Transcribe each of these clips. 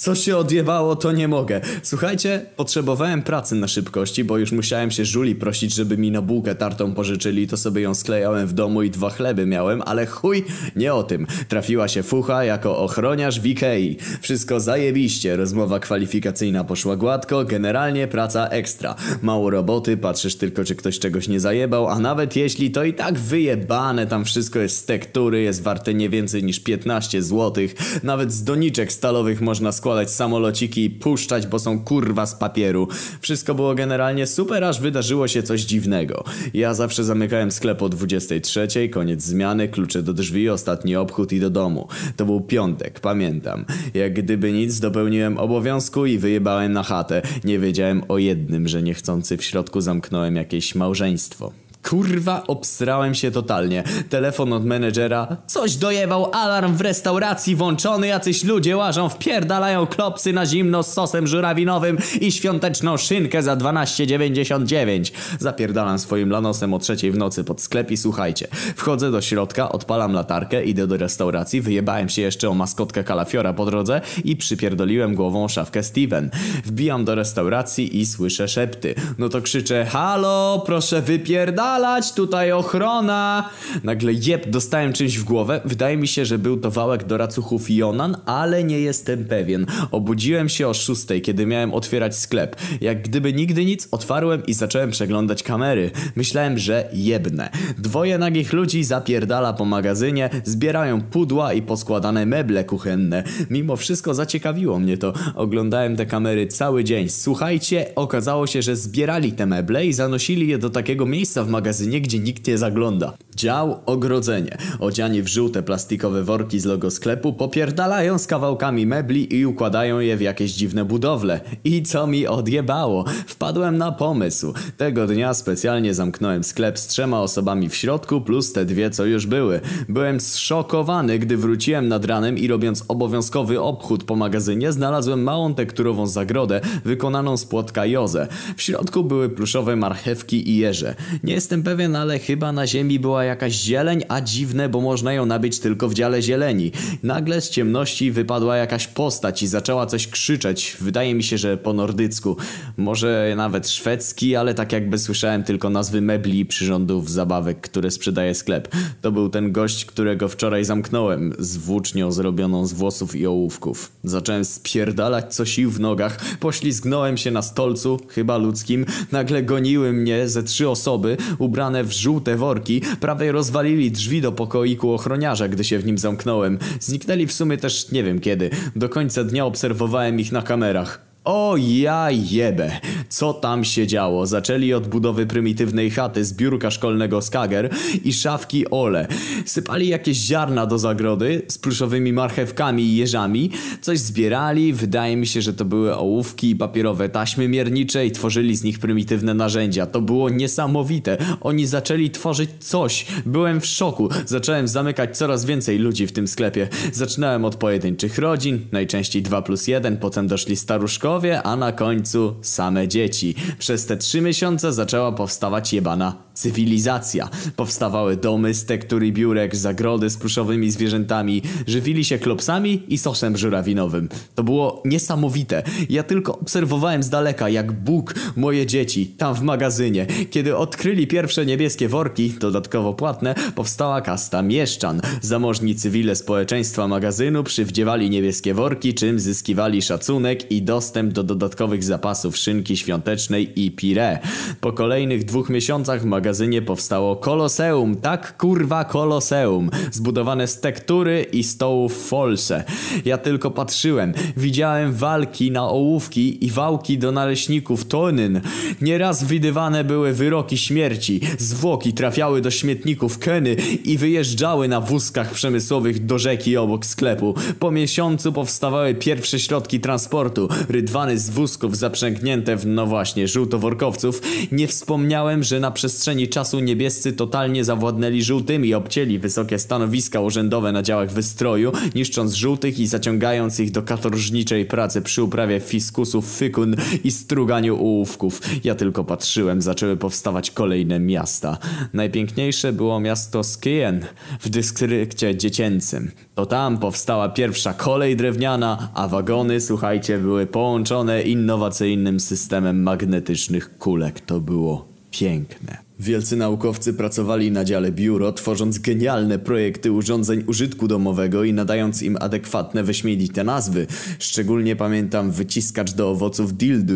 Co się odjebało, to nie mogę. Słuchajcie, potrzebowałem pracy na szybkości, bo już musiałem się żuli prosić, żeby mi na bułkę tartą pożyczyli, to sobie ją sklejałem w domu i dwa chleby miałem, ale chuj, nie o tym. Trafiła się fucha jako ochroniarz w Ikei. Wszystko zajebiście, rozmowa kwalifikacyjna poszła gładko, generalnie praca ekstra. Mało roboty, patrzysz tylko czy ktoś czegoś nie zajebał, a nawet jeśli to i tak wyjebane, tam wszystko jest z tektury, jest warte nie więcej niż 15 zł. Nawet z doniczek stalowych można składać samolociki i puszczać, bo są kurwa z papieru. Wszystko było generalnie super, aż wydarzyło się coś dziwnego. Ja zawsze zamykałem sklep o 23, koniec zmiany, klucze do drzwi, ostatni obchód i do domu. To był piątek, pamiętam. Jak gdyby nic, dopełniłem obowiązku i wyjebałem na chatę. Nie wiedziałem o jednym, że niechcący w środku zamknąłem jakieś małżeństwo. Kurwa, obsrałem się totalnie. Telefon od menedżera. Coś dojebał, alarm w restauracji włączony, jacyś ludzie łażą, wpierdalają klopsy na zimno z sosem żurawinowym i świąteczną szynkę za 12,99. Zapierdalam swoim lanosem o trzeciej w nocy pod sklep i słuchajcie. Wchodzę do środka, odpalam latarkę, idę do restauracji, wyjebałem się jeszcze o maskotkę kalafiora po drodze i przypierdoliłem głową szafkę Steven. Wbijam do restauracji i słyszę szepty. No to krzyczę, halo, proszę wypierdalać tutaj ochrona! Nagle jeb, dostałem czymś w głowę. Wydaje mi się, że był to wałek do racuchów Jonan, ale nie jestem pewien. Obudziłem się o szóstej, kiedy miałem otwierać sklep. Jak gdyby nigdy nic, otwarłem i zacząłem przeglądać kamery. Myślałem, że jebnę. Dwoje nagich ludzi zapierdala po magazynie, zbierają pudła i poskładane meble kuchenne. Mimo wszystko zaciekawiło mnie to. Oglądałem te kamery cały dzień. Słuchajcie, okazało się, że zbierali te meble i zanosili je do takiego miejsca w magazynie, gdzie nikt nie zagląda. Dział ogrodzenie. Odziani w żółte plastikowe worki z logo sklepu popierdalają z kawałkami mebli i układają je w jakieś dziwne budowle. I co mi odjebało? Wpadłem na pomysł. Tego dnia specjalnie zamknąłem sklep z trzema osobami w środku plus te dwie co już były. Byłem zszokowany, gdy wróciłem nad ranem i robiąc obowiązkowy obchód po magazynie znalazłem małą tekturową zagrodę wykonaną z płotka Joze. W środku były pluszowe marchewki i jeże. Nie jestem pewien, ale chyba na ziemi była jakaś zieleń, a dziwne, bo można ją nabyć tylko w dziale zieleni. Nagle z ciemności wypadła jakaś postać i zaczęła coś krzyczeć. Wydaje mi się, że po nordycku. Może nawet szwedzki, ale tak jakby słyszałem tylko nazwy mebli i przyrządów zabawek, które sprzedaje sklep. To był ten gość, którego wczoraj zamknąłem, z włócznią zrobioną z włosów i ołówków. Zacząłem spierdalać co sił w nogach, poślizgnąłem się na stolcu, chyba ludzkim. Nagle goniły mnie ze trzy osoby, ubrane w żółte worki, prawie rozwalili drzwi do pokoiku ochroniarza, gdy się w nim zamknąłem. Zniknęli w sumie też nie wiem kiedy. Do końca dnia obserwowałem ich na kamerach. O ja jebę, co tam się działo? Zaczęli od budowy prymitywnej chaty z biurka szkolnego Skager i szafki Ole. Sypali jakieś ziarna do zagrody z pluszowymi marchewkami i jeżami. Coś zbierali, wydaje mi się, że to były ołówki i papierowe taśmy miernicze i tworzyli z nich prymitywne narzędzia. To było niesamowite. Oni zaczęli tworzyć coś. Byłem w szoku. Zacząłem zamykać coraz więcej ludzi w tym sklepie. Zaczynałem od pojedynczych rodzin, najczęściej 2 plus 1, potem doszli staruszkowie, a na końcu same dzieci. Przez te trzy miesiące zaczęła powstawać jebana cywilizacja. Powstawały domy z tektur i biurek, zagrody z pluszowymi zwierzętami, żywili się klopsami i sosem żurawinowym. To było niesamowite. Ja tylko obserwowałem z daleka, jak Bóg moje dzieci, tam w magazynie. Kiedy odkryli pierwsze niebieskie worki, dodatkowo płatne, powstała kasta mieszczan. Zamożni cywile społeczeństwa magazynu przywdziewali niebieskie worki, czym zyskiwali szacunek i dostęp do dodatkowych zapasów szynki świątecznej i pire. Po kolejnych dwóch miesiącach w magazynie powstało koloseum, tak kurwa koloseum, zbudowane z tektury i stołów folse. Ja tylko patrzyłem, widziałem walki na ołówki i wałki do naleśników tonyn. Nieraz widywane były wyroki śmierci, zwłoki trafiały do śmietników Keny i wyjeżdżały na wózkach przemysłowych do rzeki obok sklepu. Po miesiącu powstawały pierwsze środki transportu, rydwan rydwany z wózków zaprzęgnięte w, no właśnie, żółtoworkowców, nie wspomniałem, że na przestrzeni czasu niebiescy totalnie zawładnęli żółtymi i obcięli wysokie stanowiska urzędowe na działach wystroju, niszcząc żółtych i zaciągając ich do katorżniczej pracy przy uprawie fiskusów, fykun i struganiu ołówków. Ja tylko patrzyłem, zaczęły powstawać kolejne miasta. Najpiękniejsze było miasto Skien w dystrykcie dziecięcym. To tam powstała pierwsza kolej drewniana, a wagony, słuchajcie, były połączone innowacyjnym systemem magnetycznych kulek. To było piękne. Wielcy naukowcy pracowali na dziale biuro, tworząc genialne projekty urządzeń użytku domowego i nadając im adekwatne, wyśmienite nazwy. Szczególnie pamiętam wyciskacz do owoców dildu,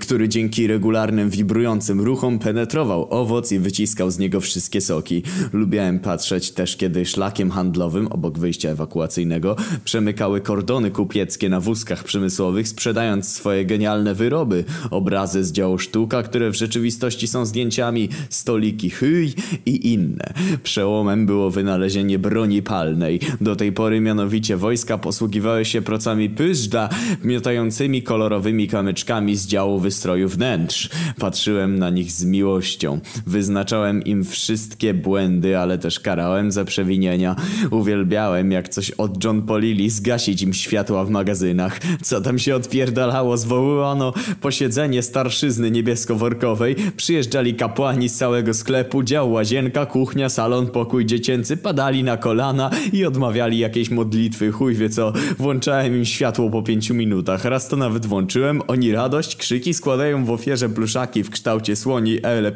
który dzięki regularnym wibrującym ruchom penetrował owoc i wyciskał z niego wszystkie soki. Lubiałem patrzeć też, kiedy szlakiem handlowym, obok wyjścia ewakuacyjnego, przemykały kordony kupieckie na wózkach przemysłowych, sprzedając swoje genialne wyroby. Obrazy z działu sztuka, które w rzeczywistości są zdjęciami stoliki hyj i inne. Przełomem było wynalezienie broni palnej. Do tej pory mianowicie wojska posługiwały się procami pyżda, miotającymi kolorowymi kamyczkami z działu wystroju wnętrz. Patrzyłem na nich z miłością. Wyznaczałem im wszystkie błędy, ale też karałem za przewinienia. Uwielbiałem, jak coś od John Polili zgasić im światła w magazynach. Co tam się odpierdalało, zwołano posiedzenie starszyzny niebiesko-workowej. Przyjeżdżali kapłani z całego sklepu, dział łazienka, kuchnia, salon, pokój dziecięcy, padali na kolana i odmawiali jakiejś modlitwy, chuj wie co. Włączałem im światło po pięciu minutach, raz to nawet włączyłem, oni radość, krzyki, składają w ofierze pluszaki w kształcie słoni ele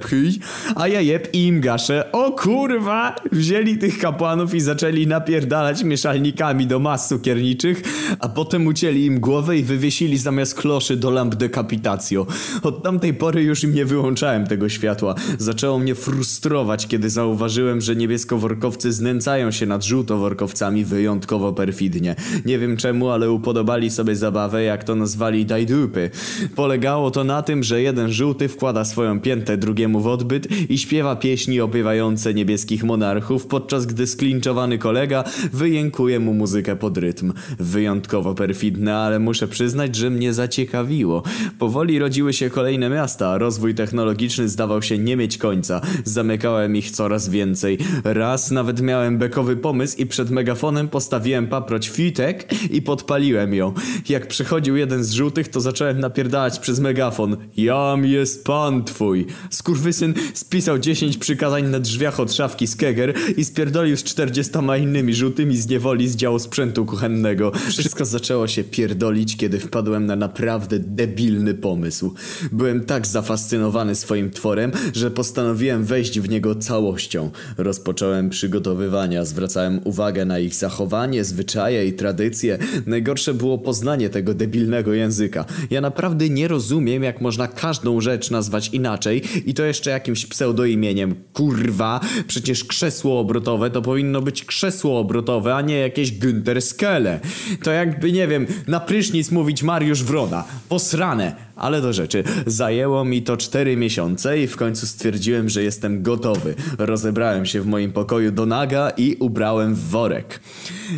a ja jeb i im gaszę. O kurwa! Wzięli tych kapłanów i zaczęli napierdalać mieszalnikami do mas cukierniczych, a potem ucięli im głowę i wywiesili zamiast kloszy do lamp decapitacjo. Od tamtej pory już im nie wyłączałem tego światła. Zaczęło mnie frustrować, kiedy zauważyłem, że niebieskoworkowcy znęcają się nad żółtoworkowcami wyjątkowo perfidnie. Nie wiem czemu, ale upodobali sobie zabawę, jak to nazwali dajdupy. Polegało to na tym, że jeden żółty wkłada swoją piętę drugiemu w odbyt i śpiewa pieśni opiewające niebieskich monarchów, podczas gdy sklinczowany kolega wyjękuje mu muzykę pod rytm. Wyjątkowo perfidne, ale muszę przyznać, że mnie zaciekawiło. Powoli rodziły się kolejne miasta, rozwój technologiczny zdawał się nie mieć końca. Zamykałem ich coraz więcej. Raz nawet miałem bekowy pomysł i przed megafonem postawiłem paproć fitek i podpaliłem ją. Jak przychodził jeden z żółtych, to zacząłem napierdalać przez megafon. Jam jest pan twój. Skurwysyn spisał 10 przykazań na drzwiach od szafki z Keger i spierdolił z 40 innymi żółtymi z niewoli z działu sprzętu kuchennego. Wszystko zaczęło się pierdolić, kiedy wpadłem na naprawdę debilny pomysł. Byłem tak zafascynowany swoim tworem, że postanowiłem wejść w niego całością. Rozpocząłem przygotowywania, zwracałem uwagę na ich zachowanie, zwyczaje i tradycje. Najgorsze było poznanie tego debilnego języka. Ja naprawdę nie rozumiem, jak można każdą rzecz nazwać inaczej i to jeszcze jakimś pseudoimieniem. Kurwa, przecież krzesło obrotowe to powinno być krzesło obrotowe, a nie jakieś Günther Skele. To jakby, nie wiem, na prysznic mówić Mariusz Wrona. Posrane. Ale do rzeczy. Zajęło mi to 4 miesiące i w końcu stwierdziłem, że jestem gotowy. Rozebrałem się w moim pokoju do naga i ubrałem w worek.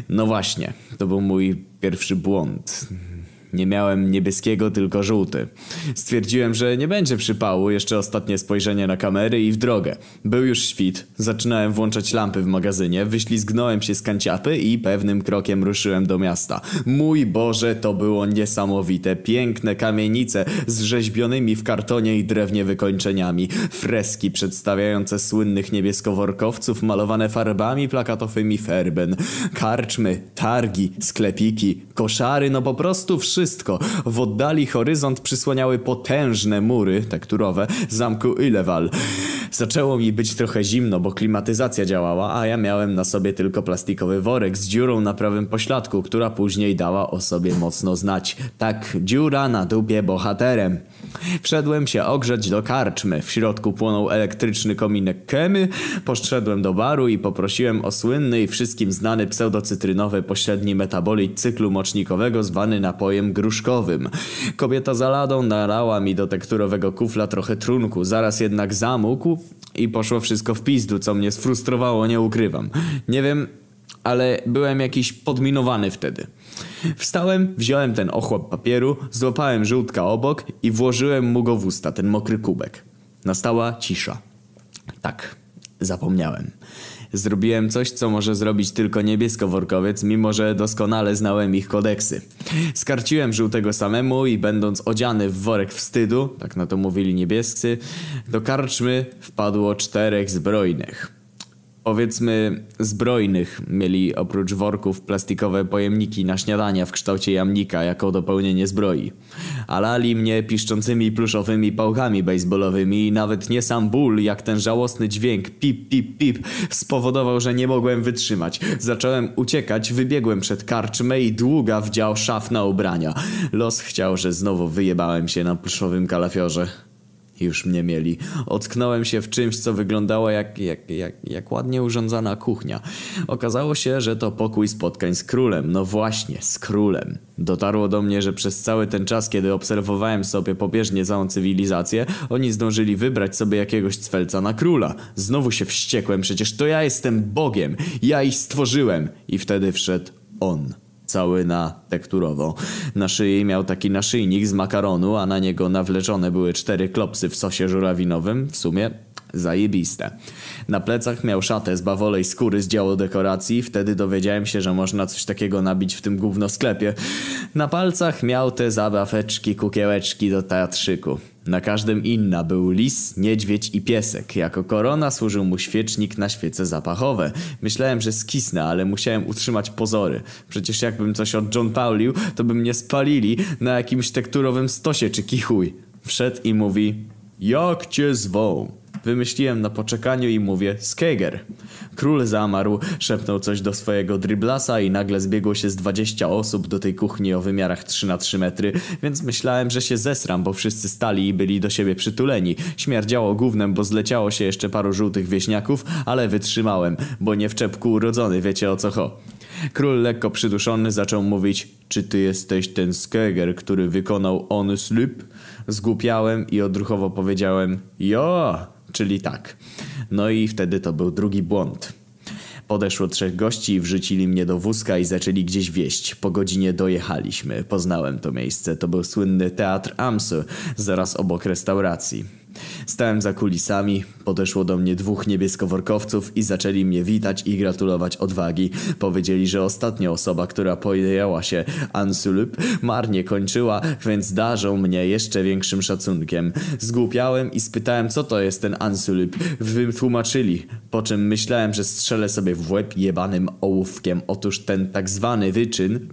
No właśnie, to był mój pierwszy błąd. Nie miałem niebieskiego, tylko żółty. Stwierdziłem, że nie będzie przypału, jeszcze ostatnie spojrzenie na kamery i w drogę. Był już świt, zaczynałem włączać lampy w magazynie, wyślizgnąłem się z kanciapy i pewnym krokiem ruszyłem do miasta. Mój Boże, to było niesamowite. Piękne kamienice z rzeźbionymi w kartonie i drewnie wykończeniami. Freski przedstawiające słynnych niebieskoworkowców malowane farbami plakatowymi Ferben. Karczmy, targi, sklepiki, koszary, no po prostu wszystko wszystko. W oddali horyzont przysłaniały potężne mury, tekturowe, zamku Ilewal. Zaczęło mi być trochę zimno, bo klimatyzacja działała, a ja miałem na sobie tylko plastikowy worek z dziurą na prawym pośladku, która później dała o sobie mocno znać. Tak, dziura na dupie bohaterem. Wszedłem się ogrzeć do karczmy. W środku płonął elektryczny kominek Kemy. Poszedłem do baru i poprosiłem o słynny i wszystkim znany pseudocytrynowy pośredni metabolit cyklu mocznikowego zwany napojem gruszkowym. Kobieta za ladą nalała mi do tekturowego kufla trochę trunku. Zaraz jednak zamógł i poszło wszystko w pizdu, co mnie sfrustrowało, nie ukrywam. Nie wiem, ale byłem jakiś podminowany wtedy. Wstałem, wziąłem ten ochłap papieru, złapałem żółtka obok i włożyłem mu go w usta, ten mokry kubek. Nastała cisza. Tak, zapomniałem. Zrobiłem coś, co może zrobić tylko niebieskoworkowiec, mimo że doskonale znałem ich kodeksy. Skarciłem żółtego samemu i będąc odziany w worek wstydu, tak na to mówili niebiescy, do karczmy wpadło czterech zbrojnych powiedzmy zbrojnych mieli oprócz worków plastikowe pojemniki na śniadania w kształcie jamnika jako dopełnienie zbroi. Alali mnie piszczącymi pluszowymi pałkami baseballowymi i nawet nie sam ból, jak ten żałosny dźwięk pip pip pip spowodował, że nie mogłem wytrzymać. Zacząłem uciekać, wybiegłem przed karczmę i długa wdział szaf na ubrania. Los chciał, że znowu wyjebałem się na pluszowym kalafiorze. Już mnie mieli. Ocknąłem się w czymś, co wyglądało jak, jak, jak, jak ładnie urządzana kuchnia. Okazało się, że to pokój spotkań z królem. No właśnie, z królem. Dotarło do mnie, że przez cały ten czas, kiedy obserwowałem sobie pobieżnie całą cywilizację, oni zdążyli wybrać sobie jakiegoś cwelca na króla. Znowu się wściekłem, przecież to ja jestem Bogiem. Ja ich stworzyłem. I wtedy wszedł on cały na tekturowo. Na szyi miał taki naszyjnik z makaronu, a na niego nawleczone były cztery klopsy w sosie żurawinowym. W sumie zajebiste. Na plecach miał szatę z bawolej skóry z działu dekoracji. Wtedy dowiedziałem się, że można coś takiego nabić w tym gówno sklepie. Na palcach miał te zabaweczki, kukiełeczki do teatrzyku. Na każdym inna był lis, niedźwiedź i piesek. Jako korona służył mu świecznik na świece zapachowe. Myślałem, że skisnę, ale musiałem utrzymać pozory. Przecież jakbym coś od John Paulił, to by mnie spalili na jakimś tekturowym stosie czy kichuj. Wszedł i mówi, jak cię zwą? Wymyśliłem na poczekaniu i mówię Skeger. Król zamarł, szepnął coś do swojego driblasa i nagle zbiegło się z 20 osób do tej kuchni o wymiarach 3 na 3 metry, więc myślałem, że się zesram, bo wszyscy stali i byli do siebie przytuleni. Śmierdziało gównem, bo zleciało się jeszcze paru żółtych wieśniaków, ale wytrzymałem, bo nie w czepku urodzony, wiecie o co ho. Król lekko przyduszony zaczął mówić Czy ty jesteś ten Skeger, który wykonał on slip? Zgłupiałem i odruchowo powiedziałem Jo! Czyli tak. No i wtedy to był drugi błąd. Podeszło trzech gości i wrzucili mnie do wózka i zaczęli gdzieś wieść. Po godzinie dojechaliśmy. Poznałem to miejsce. To był słynny Teatr Amsu, zaraz obok restauracji. Stałem za kulisami, podeszło do mnie dwóch niebieskoworkowców i zaczęli mnie witać i gratulować odwagi. Powiedzieli, że ostatnia osoba, która podjęła się Ansulup, marnie kończyła, więc darzą mnie jeszcze większym szacunkiem. Zgłupiałem i spytałem, co to jest ten Ansulup. Wytłumaczyli, po czym myślałem, że strzelę sobie w łeb jebanym ołówkiem. Otóż ten tak zwany wyczyn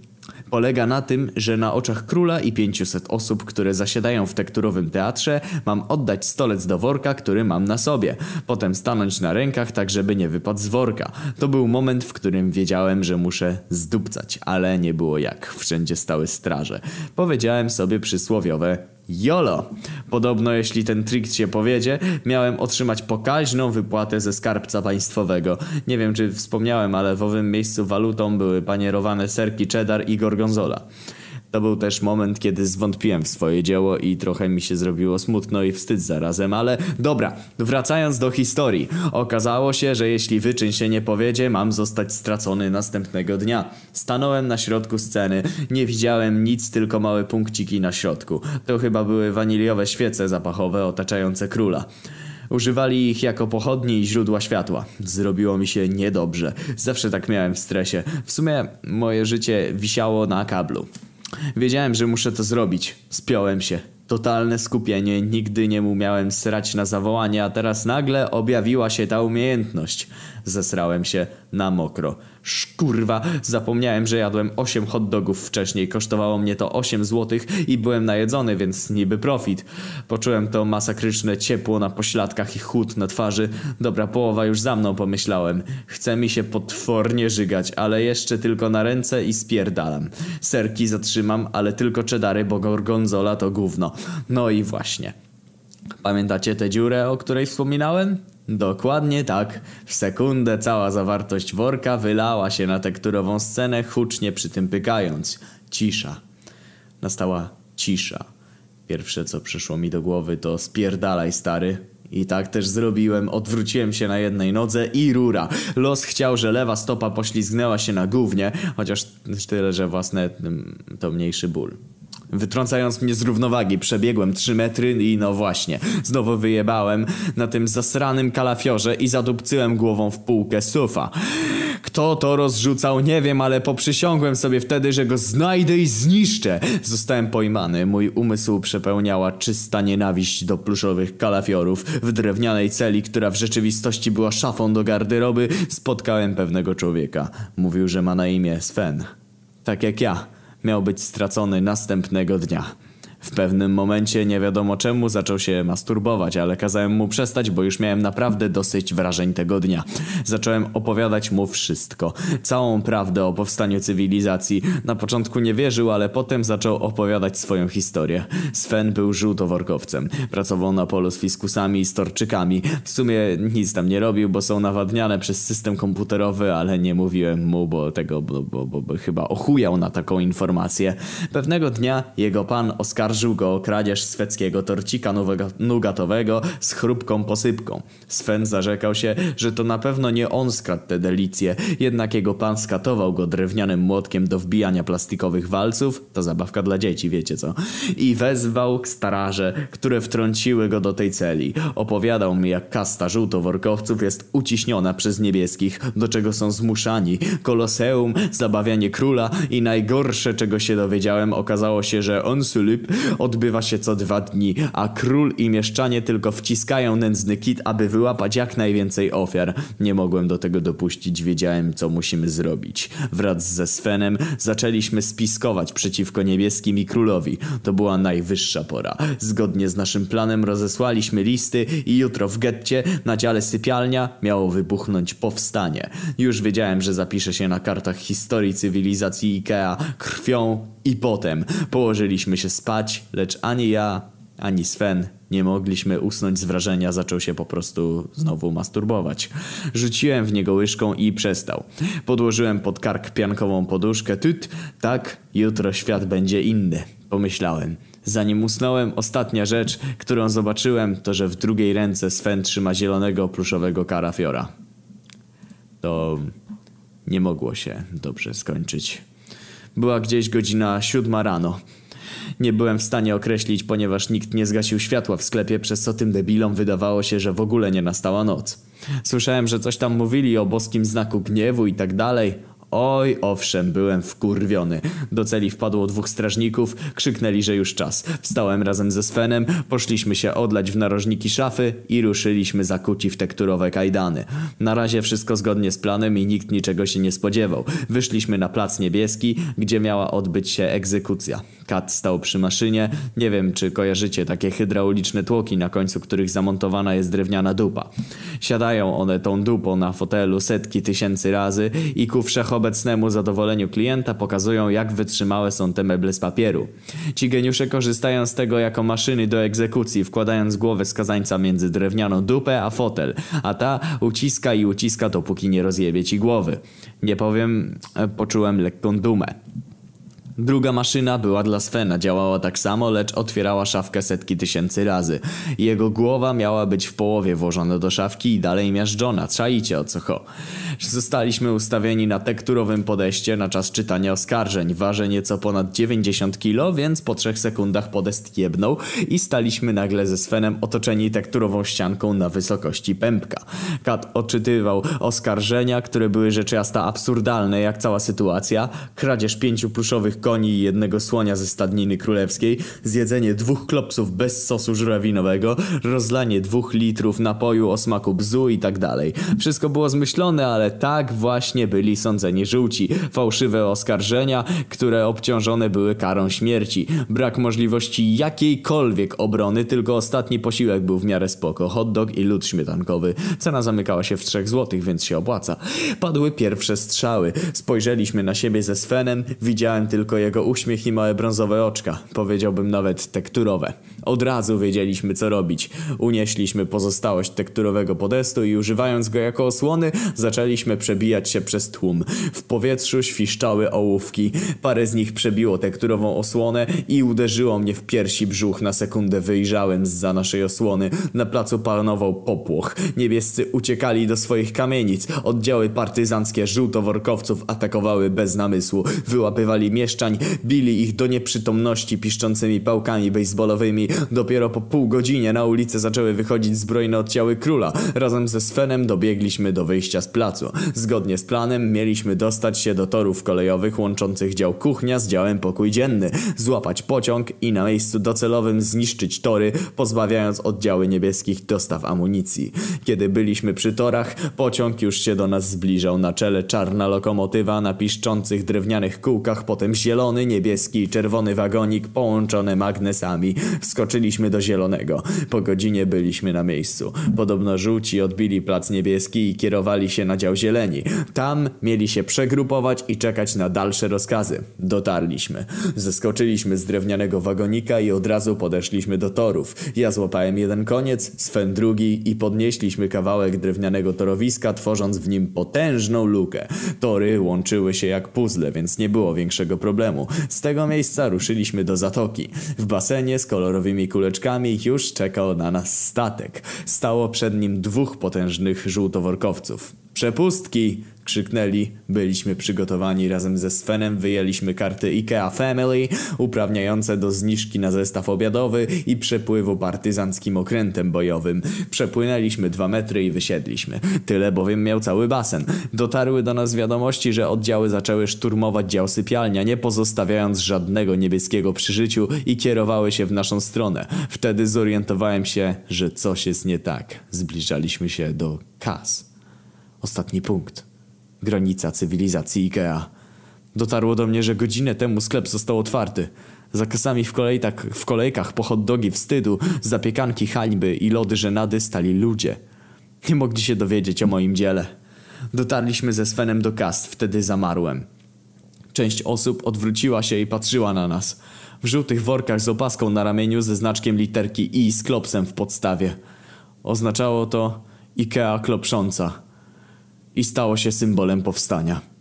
polega na tym, że na oczach króla i 500 osób, które zasiadają w tekturowym teatrze, mam oddać stolec do worka, który mam na sobie. Potem stanąć na rękach, tak żeby nie wypadł z worka. To był moment, w którym wiedziałem, że muszę zdupcać, ale nie było jak. Wszędzie stały straże. Powiedziałem sobie przysłowiowe Jolo! Podobno jeśli ten trik się powiedzie, miałem otrzymać pokaźną wypłatę ze skarbca państwowego. Nie wiem czy wspomniałem, ale w owym miejscu walutą były panierowane serki cheddar i gorgonzola. To był też moment, kiedy zwątpiłem w swoje dzieło i trochę mi się zrobiło smutno i wstyd zarazem, ale dobra, wracając do historii. Okazało się, że jeśli wyczyn się nie powiedzie, mam zostać stracony następnego dnia. Stanąłem na środku sceny, nie widziałem nic, tylko małe punkciki na środku. To chyba były waniliowe świece zapachowe otaczające króla. Używali ich jako pochodni i źródła światła. Zrobiło mi się niedobrze. Zawsze tak miałem w stresie. W sumie moje życie wisiało na kablu. Wiedziałem, że muszę to zrobić. Spiąłem się. Totalne skupienie, nigdy nie umiałem srać na zawołanie, a teraz nagle objawiła się ta umiejętność. Zesrałem się na mokro. Szkurwa, zapomniałem, że jadłem 8 hot dogów wcześniej. Kosztowało mnie to 8 złotych i byłem najedzony, więc niby profit. Poczułem to masakryczne ciepło na pośladkach i chłód na twarzy. Dobra połowa już za mną, pomyślałem. Chce mi się potwornie żygać, ale jeszcze tylko na ręce i spierdalam. Serki zatrzymam, ale tylko czedary, bo gorgonzola to gówno. No i właśnie. Pamiętacie tę dziurę, o której wspominałem? Dokładnie tak. W sekundę cała zawartość worka wylała się na tekturową scenę, hucznie przy tym pykając. Cisza. Nastała cisza. Pierwsze co przyszło mi do głowy to spierdalaj stary, I tak też zrobiłem, odwróciłem się na jednej nodze i rura. Los chciał, że lewa stopa poślizgnęła się na gównie, chociaż tyle, że własne to mniejszy ból. Wytrącając mnie z równowagi, przebiegłem 3 metry i no właśnie, znowu wyjebałem na tym zasranym kalafiorze i zadupcyłem głową w półkę sufa. Kto to rozrzucał, nie wiem, ale poprzysiągłem sobie wtedy, że go znajdę i zniszczę. Zostałem pojmany, mój umysł przepełniała czysta nienawiść do pluszowych kalafiorów. W drewnianej celi, która w rzeczywistości była szafą do garderoby, spotkałem pewnego człowieka. Mówił, że ma na imię Sven. Tak jak ja miał być stracony następnego dnia. W pewnym momencie nie wiadomo czemu zaczął się masturbować, ale kazałem mu przestać, bo już miałem naprawdę dosyć wrażeń tego dnia. Zacząłem opowiadać mu wszystko. Całą prawdę o powstaniu cywilizacji. Na początku nie wierzył, ale potem zaczął opowiadać swoją historię. Sven był żółtoworkowcem. Pracował na polu z fiskusami i storczykami. W sumie nic tam nie robił, bo są nawadniane przez system komputerowy, ale nie mówiłem mu, bo tego, bo, bo, bo, bo chyba ochujał na taką informację. Pewnego dnia jego pan oskarżył oskarżył go o kradzież sweckiego torcika nugatowego z chrupką posypką. Sven zarzekał się, że to na pewno nie on skradł te delicje, jednak jego pan skatował go drewnianym młotkiem do wbijania plastikowych walców, to zabawka dla dzieci, wiecie co, i wezwał staraże, które wtrąciły go do tej celi. Opowiadał mi, jak kasta żółtoworkowców jest uciśniona przez niebieskich, do czego są zmuszani. Koloseum, zabawianie króla i najgorsze, czego się dowiedziałem, okazało się, że on Sulip odbywa się co dwa dni, a król i mieszczanie tylko wciskają nędzny kit, aby wyłapać jak najwięcej ofiar. Nie mogłem do tego dopuścić, wiedziałem co musimy zrobić. Wraz ze Svenem zaczęliśmy spiskować przeciwko niebieskim i królowi. To była najwyższa pora. Zgodnie z naszym planem rozesłaliśmy listy i jutro w getcie na dziale sypialnia miało wybuchnąć powstanie. Już wiedziałem, że zapiszę się na kartach historii cywilizacji Ikea krwią i potem położyliśmy się spać lecz ani ja, ani Sven nie mogliśmy usnąć z wrażenia, zaczął się po prostu znowu masturbować. Rzuciłem w niego łyżką i przestał. Podłożyłem pod kark piankową poduszkę. Tyt, tak, jutro świat będzie inny, pomyślałem. Zanim usnąłem, ostatnia rzecz, którą zobaczyłem, to że w drugiej ręce Sven trzyma zielonego pluszowego karafiora. To nie mogło się dobrze skończyć. Była gdzieś godzina siódma rano. Nie byłem w stanie określić, ponieważ nikt nie zgasił światła w sklepie, przez co tym debilom wydawało się, że w ogóle nie nastała noc. Słyszałem, że coś tam mówili o boskim znaku gniewu i tak dalej. Oj, owszem, byłem wkurwiony. Do celi wpadło dwóch strażników, krzyknęli, że już czas. Wstałem razem ze Svenem, poszliśmy się odlać w narożniki szafy i ruszyliśmy zakuci w tekturowe kajdany. Na razie wszystko zgodnie z planem i nikt niczego się nie spodziewał. Wyszliśmy na plac niebieski, gdzie miała odbyć się egzekucja. Kat stał przy maszynie. Nie wiem, czy kojarzycie takie hydrauliczne tłoki, na końcu których zamontowana jest drewniana dupa. Siadają one tą dupą na fotelu setki tysięcy razy i ku wszechobecnemu zadowoleniu klienta pokazują, jak wytrzymałe są te meble z papieru. Ci geniusze korzystają z tego jako maszyny do egzekucji, wkładając głowę skazańca między drewnianą dupę a fotel, a ta uciska i uciska, dopóki nie rozjebie ci głowy. Nie powiem, e, poczułem lekką dumę. Druga maszyna była dla Svena, działała tak samo, lecz otwierała szafkę setki tysięcy razy. Jego głowa miała być w połowie włożona do szafki i dalej miażdżona, czaicie o co ho. Zostaliśmy ustawieni na tekturowym podejście na czas czytania oskarżeń. Waży nieco ponad 90 kg, więc po trzech sekundach podest jebnął i staliśmy nagle ze Svenem otoczeni tekturową ścianką na wysokości pępka. Kat odczytywał oskarżenia, które były rzecz jasna absurdalne, jak cała sytuacja. Kradzież pięciu pluszowych koni i jednego słonia ze stadniny królewskiej, zjedzenie dwóch klopsów bez sosu żurawinowego, rozlanie dwóch litrów napoju o smaku bzu i tak dalej. Wszystko było zmyślone, ale tak właśnie byli sądzeni żółci. Fałszywe oskarżenia, które obciążone były karą śmierci. Brak możliwości jakiejkolwiek obrony, tylko ostatni posiłek był w miarę spoko. Hot dog i lód śmietankowy. Cena zamykała się w 3 złotych, więc się opłaca. Padły pierwsze strzały. Spojrzeliśmy na siebie ze Svenem, widziałem tylko tylko jego uśmiech i małe brązowe oczka. Powiedziałbym nawet tekturowe. Od razu wiedzieliśmy co robić. Unieśliśmy pozostałość tekturowego podestu i używając go jako osłony, zaczęliśmy przebijać się przez tłum. W powietrzu świszczały ołówki. Parę z nich przebiło tekturową osłonę i uderzyło mnie w piersi brzuch. Na sekundę wyjrzałem za naszej osłony. Na placu panował popłoch. Niebiescy uciekali do swoich kamienic. Oddziały partyzanckie żółtoworkowców atakowały bez namysłu. Wyłapywali mieszczań, bili ich do nieprzytomności piszczącymi pałkami baseballowymi. Dopiero po pół godzinie na ulicę zaczęły wychodzić zbrojne oddziały króla. Razem ze Svenem dobiegliśmy do wyjścia z placu. Zgodnie z planem mieliśmy dostać się do torów kolejowych łączących dział kuchnia z działem pokój dzienny, złapać pociąg i na miejscu docelowym zniszczyć tory, pozbawiając oddziały niebieskich dostaw amunicji. Kiedy byliśmy przy torach, pociąg już się do nas zbliżał. Na czele czarna lokomotywa na piszczących drewnianych kółkach, potem zielony, niebieski i czerwony wagonik połączone magnesami. Wskoczyliśmy do zielonego. Po godzinie byliśmy na miejscu. Podobno żółci odbili plac niebieski i kierowali się na dział zieleni. Tam mieli się przegrupować i czekać na dalsze rozkazy. Dotarliśmy. Zeskoczyliśmy z drewnianego wagonika i od razu podeszliśmy do torów. Ja złapałem jeden koniec, Sven drugi i podnieśliśmy kawałek drewnianego torowiska, tworząc w nim potężną lukę. Tory łączyły się jak puzzle, więc nie było większego problemu. Z tego miejsca ruszyliśmy do zatoki. W basenie z kolorowymi kuleczkami już czekał na nas statek. Stało przed nim dwóch potężnych żółtoworkowców. Przepustki! Krzyknęli. Byliśmy przygotowani razem ze Svenem, wyjęliśmy karty IKEA Family, uprawniające do zniżki na zestaw obiadowy i przepływu partyzanckim okrętem bojowym. Przepłynęliśmy dwa metry i wysiedliśmy. Tyle bowiem miał cały basen. Dotarły do nas wiadomości, że oddziały zaczęły szturmować dział sypialnia, nie pozostawiając żadnego niebieskiego przy życiu i kierowały się w naszą stronę. Wtedy zorientowałem się, że coś jest nie tak. Zbliżaliśmy się do kas. Ostatni punkt. Granica cywilizacji Ikea. Dotarło do mnie, że godzinę temu sklep został otwarty. Za kasami w, kolejkach, w kolejkach po hot dogi wstydu, zapiekanki hańby i lody żenady stali ludzie. Nie mogli się dowiedzieć o moim dziele. Dotarliśmy ze Svenem do kas, wtedy zamarłem. Część osób odwróciła się i patrzyła na nas. W żółtych workach z opaską na ramieniu ze znaczkiem literki I z klopsem w podstawie. Oznaczało to Ikea klopsząca i stało się symbolem powstania.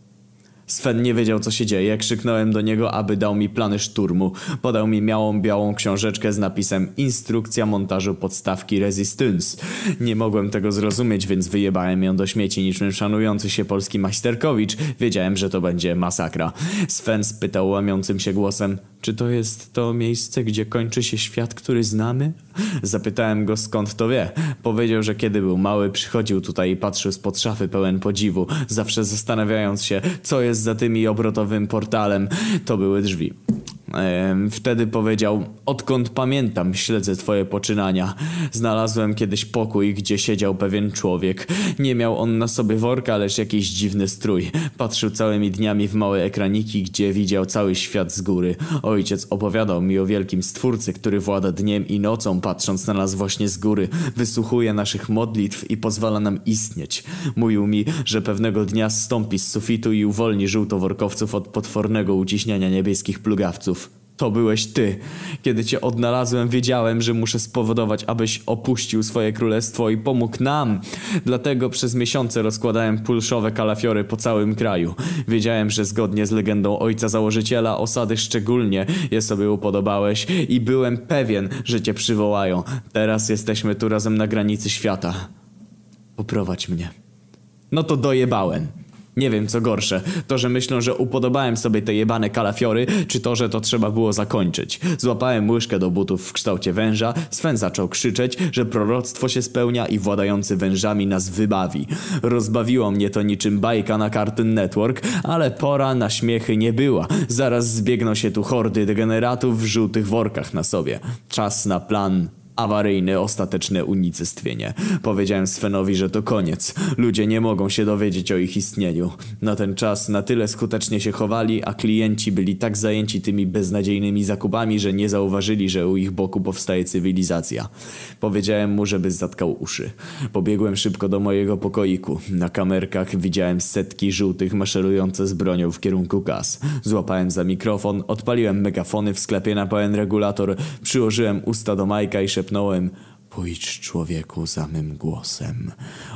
Sven nie wiedział co się dzieje, krzyknąłem do niego, aby dał mi plany szturmu. Podał mi miałą białą książeczkę z napisem Instrukcja montażu podstawki Resistance. Nie mogłem tego zrozumieć, więc wyjebałem ją do śmieci niczym szanujący się polski majsterkowicz. Wiedziałem, że to będzie masakra. Sven spytał łamiącym się głosem, czy to jest to miejsce, gdzie kończy się świat, który znamy? Zapytałem go skąd to wie. Powiedział, że kiedy był mały, przychodził tutaj i patrzył spod szafy pełen podziwu, zawsze zastanawiając się, co jest za tymi obrotowym portalem. To były drzwi. Wtedy powiedział, odkąd pamiętam, śledzę twoje poczynania. Znalazłem kiedyś pokój, gdzie siedział pewien człowiek. Nie miał on na sobie worka, lecz jakiś dziwny strój. Patrzył całymi dniami w małe ekraniki, gdzie widział cały świat z góry. Ojciec opowiadał mi o wielkim stwórcy, który włada dniem i nocą, patrząc na nas właśnie z góry. Wysłuchuje naszych modlitw i pozwala nam istnieć. Mówił mi, że pewnego dnia zstąpi z sufitu i uwolni żółtoworkowców od potwornego uciśniania niebieskich plugawców. To byłeś ty. Kiedy cię odnalazłem, wiedziałem, że muszę spowodować, abyś opuścił swoje królestwo i pomógł nam. Dlatego przez miesiące rozkładałem pulszowe kalafiory po całym kraju. Wiedziałem, że zgodnie z legendą ojca założyciela osady szczególnie je sobie upodobałeś i byłem pewien, że cię przywołają. Teraz jesteśmy tu razem na granicy świata. Poprowadź mnie. No to dojebałem. Nie wiem co gorsze, to że myślą, że upodobałem sobie te jebane kalafiory, czy to, że to trzeba było zakończyć. Złapałem łyżkę do butów w kształcie węża, Sven zaczął krzyczeć, że proroctwo się spełnia i władający wężami nas wybawi. Rozbawiło mnie to niczym bajka na Cartoon Network, ale pora na śmiechy nie była. Zaraz zbiegną się tu hordy degeneratów w żółtych workach na sobie. Czas na plan Awaryjne, ostateczne unicestwienie. Powiedziałem Svenowi, że to koniec. Ludzie nie mogą się dowiedzieć o ich istnieniu. Na ten czas na tyle skutecznie się chowali, a klienci byli tak zajęci tymi beznadziejnymi zakupami, że nie zauważyli, że u ich boku powstaje cywilizacja. Powiedziałem mu, żeby zatkał uszy. Pobiegłem szybko do mojego pokoiku. Na kamerkach widziałem setki żółtych maszerujące z bronią w kierunku kas. Złapałem za mikrofon, odpaliłem megafony w sklepie na pełen regulator, przyłożyłem usta do Majka i szepnąłem Pójdź człowieku za mym głosem,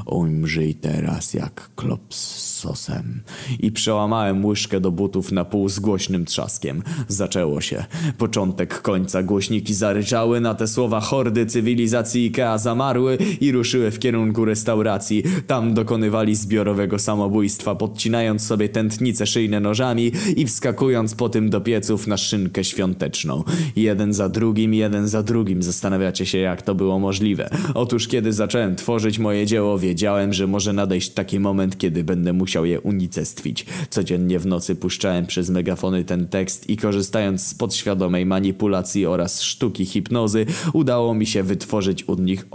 umrzyj teraz jak klops z sosem. I przełamałem łyżkę do butów na pół z głośnym trzaskiem. Zaczęło się. Początek końca głośniki zaryczały, na te słowa hordy cywilizacji Ikea zamarły i ruszyły w kierunku restauracji. Tam dokonywali zbiorowego samobójstwa, podcinając sobie tętnice szyjne nożami i wskakując po tym do pieców na szynkę świąteczną. Jeden za drugim, jeden za drugim. Zastanawiacie się jak to było możliwe. Otóż kiedy zacząłem tworzyć moje dzieło, wiedziałem, że może nadejść taki moment, kiedy będę musiał je unicestwić. Codziennie w nocy puszczałem przez megafony ten tekst i korzystając z podświadomej manipulacji oraz sztuki hipnozy, udało mi się wytworzyć u nich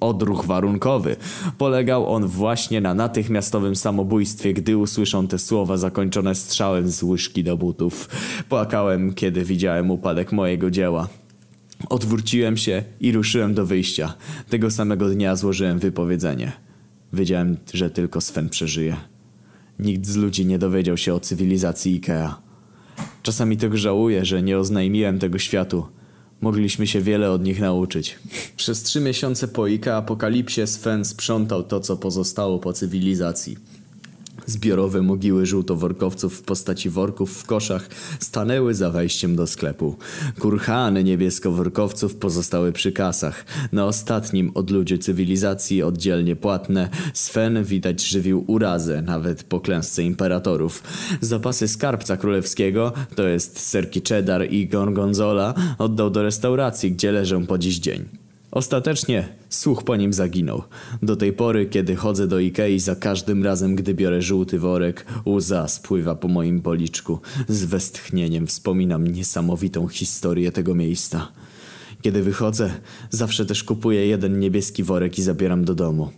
odruch warunkowy. Polegał on właśnie na natychmiastowym samobójstwie, gdy usłyszą te słowa zakończone strzałem z łyżki do butów. Płakałem, kiedy widziałem upadek mojego dzieła. Odwróciłem się i ruszyłem do wyjścia. Tego samego dnia złożyłem wypowiedzenie. Wiedziałem, że tylko Sven przeżyje. Nikt z ludzi nie dowiedział się o cywilizacji Ikea. Czasami tego żałuję, że nie oznajmiłem tego światu. Mogliśmy się wiele od nich nauczyć. Przez trzy miesiące po Ikea apokalipsie Sven sprzątał to, co pozostało po cywilizacji. Zbiorowe mogiły żółtoworkowców w postaci worków w koszach stanęły za wejściem do sklepu. Kurhany niebieskoworkowców pozostały przy kasach. Na ostatnim odludzie cywilizacji oddzielnie płatne Sven widać żywił urazę, nawet po klęsce imperatorów. Zapasy skarbca królewskiego, to jest serki cheddar i gorgonzola, oddał do restauracji, gdzie leżą po dziś dzień. Ostatecznie słuch po nim zaginął. Do tej pory, kiedy chodzę do Ikei, za każdym razem, gdy biorę żółty worek, łza spływa po moim policzku. Z westchnieniem wspominam niesamowitą historię tego miejsca. Kiedy wychodzę, zawsze też kupuję jeden niebieski worek i zabieram do domu.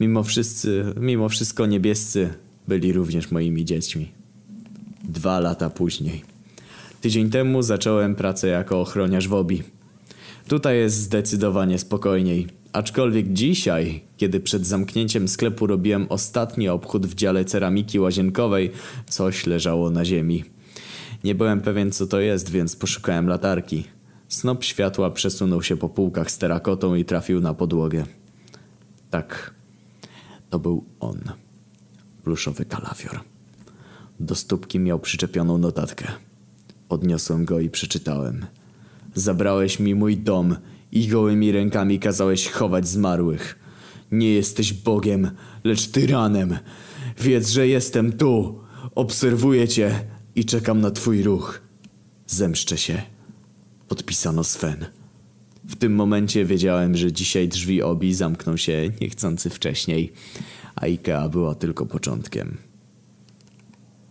Mimo wszyscy, mimo wszystko niebiescy byli również moimi dziećmi. Dwa lata później. Tydzień temu zacząłem pracę jako ochroniarz w OBI. Tutaj jest zdecydowanie spokojniej. Aczkolwiek dzisiaj, kiedy przed zamknięciem sklepu robiłem ostatni obchód w dziale ceramiki łazienkowej, coś leżało na ziemi. Nie byłem pewien co to jest, więc poszukałem latarki. Snop światła przesunął się po półkach z terakotą i trafił na podłogę. Tak, to był on. Pluszowy kalafior. Do stópki miał przyczepioną notatkę. Podniosłem go i przeczytałem – Zabrałeś mi mój dom i gołymi rękami kazałeś chować zmarłych. Nie jesteś Bogiem, lecz tyranem. Wiedz, że jestem tu. Obserwuję cię i czekam na twój ruch. Zemszczę się. Podpisano Sven. W tym momencie wiedziałem, że dzisiaj drzwi obi zamkną się niechcący wcześniej, a Ikea była tylko początkiem.